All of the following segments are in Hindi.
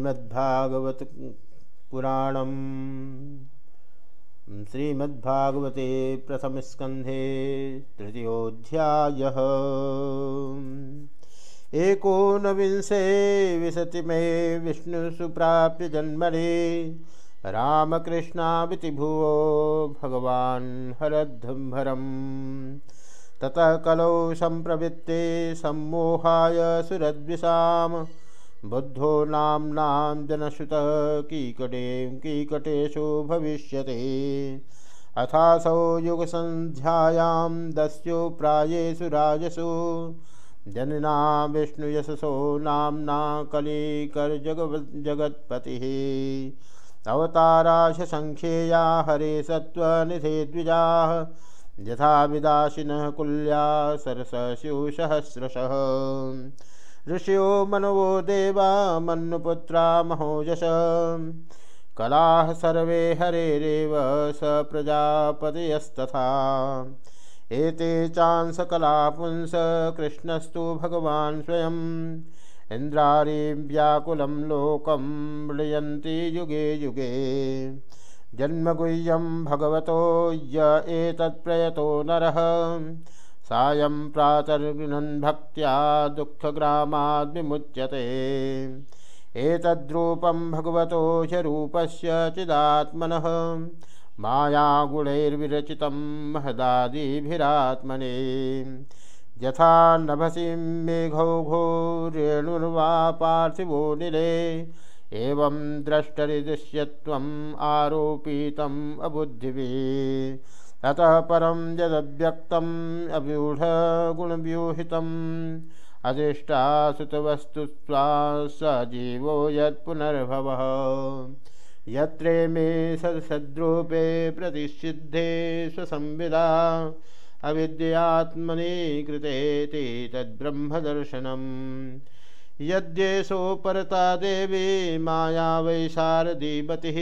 श्रीमद्भागवत पुराणम। श्रीमद्भागवते प्रथमस्कन्धे तृतीयोऽध्यायः। एकोनविंशे विशति मे विष्णुसुप्राप्य जन्मने रामकृष्णाविति भुवो भगवान् हरद्धम्भरम्। ततः कलौ सम्प्रवृत्ते सम्मोहाय सुरद्विषाम्। बुद्धो नाम्नां जनश्रुतः कीकटें कीकटेषु भविष्यते। अथासौ युगसन्ध्यायां दस्यो प्रायेषु राजसु। जनना विष्णुयशसो नाम्ना जगत्पतिः। अवताराशसङ्ख्येया हरे सत्त्वनिधे द्विजाः। यथा विदाशिनः कुल्या सरसस्युसहस्रशः ऋषियो मनवो देवा मन्नुपुत्रा महोजस। कलाः सर्वे हरेरेव स प्रजापतयस्तथा। एते चांसकला पुंस कृष्णस्तु भगवान् स्वयम् इन्द्रारीं व्याकुलं लोकं मृयन्ति युगे युगे। जन्मगुह्यं भगवतो य एतत्प्रयतो नरः। सायं प्रातर्गृहन् भक्त्या दुःखग्रामाद्विमुच्यते। एतद्रूपं भगवतो ह्यरूपस्य चिदात्मनः। मायागुणैर्विरचितं महदादिभिरात्मने। यथा नभसि मेघौघो रेणुर्वा पार्थिवो निले एवं द्रष्टरिदृश्यत्वम् आरोपितम् अबुद्धिभिः। अतः परं यदव्यक्तम् अव्यूढगुणव्यूहितम् अधिष्ठासुतवस्तुत्वा स जीवो यत्पुनर्भवः। यत्रे मे सदसद्रूपे प्रतिषिद्धे स्वसंविदा। अविद्यात्मनि कृते ते तद्ब्रह्मदर्शनम्। यद्येषो परता देवी माया वै शारदीमतिः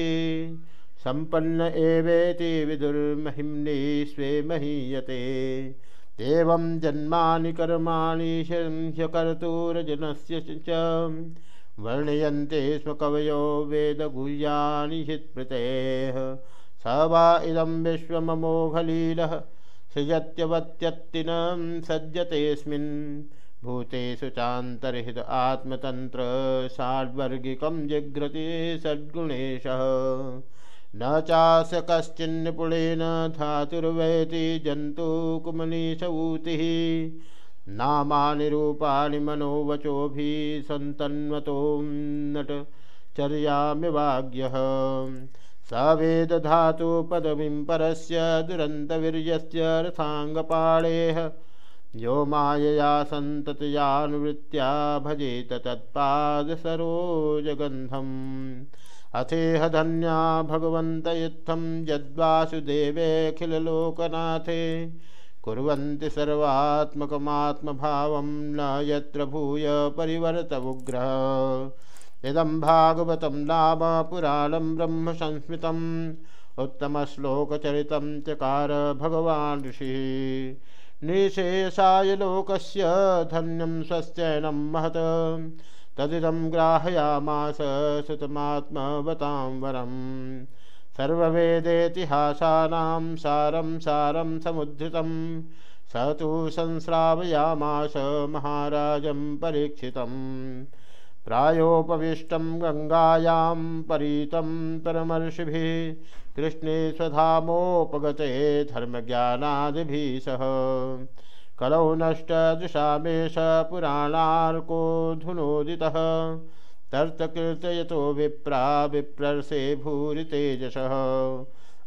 संपन्न एवेति विदुर्महिम्नि स्वे महीयते। एवं जन्मानि कर्माणि ह्यकर्तूरजनस्य च वर्णयन्ते स्म कवयो वेदगुह्यानि हित्प्रतेः स वा इदं विश्वममोघलीलः, सृजत्यवत्यत्तिनं सज्जतेऽस्मिन्। भूतेषु चान्तर्हित आत्मतन्त्र षाड्वर्गिकं जिघ्रति षड्गुणेशः न चास कश्चिन्निपुणेन धातुर्वैति जन्तुकुमनीशऊतिः नामानि रूपाणि मनोवचोभिः सन्तन्वतो नटचर्यामिवाग्यः स वेदधातुपदवीं परस्य दुरन्तवीर्यस्य रथाङ्गपाणेः। यो मायया सन्ततयानुवृत्त्या भजेत तत्पादसरोजगन्धम्। अथेह धन्या भगवन्त इत्थं यद्वासुदेवेऽखिललोकनाथे कुर्वन्ति सर्वात्मकमात्मभावं न यत्र भूय परिवर्तवुग्रह इदं भागवतं नाम पुराणं ब्रह्मसंस्मृतम्, उत्तमश्लोकचरितं चकार भगवान् ऋषिः। निशेषाय लोकस्य धन्यं स्वस्त्ययनं महत्। तदिदं ग्राहयामास सुतमात्मवतां वरं सर्ववेदेतिहासानां सारं सारं समुद्धृतं। स तु संस्रावयामास महाराजं परीक्षितम्। प्रायोपविष्टं गङ्गायां परीतं परमर्षिभिः। कृष्णे स्वधामोपगते धर्मज्ञानादिभिः सह। कलौ नष्ट नष्टदृशामेष पुराणार्को धुनोदितः। तर्तकीर्तयतो विप्रा विप्रर्षे भूरि तेजसः।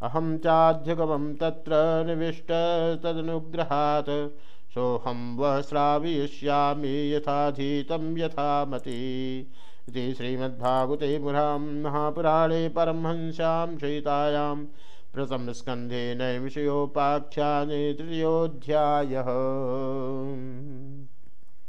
अहं चाध्यगमं तत्र निविष्टतदनुग्रहात् सोऽहं वः श्रावयिष्यामि यथाधीतं यथामति। इति श्रीमद्भागवते मुरां महापुराणे परमहंस्यां सहितायां प्रथमस्कन्धे विषयोपाख्या तृतीयोऽध्यायः।